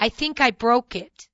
I think I broke it."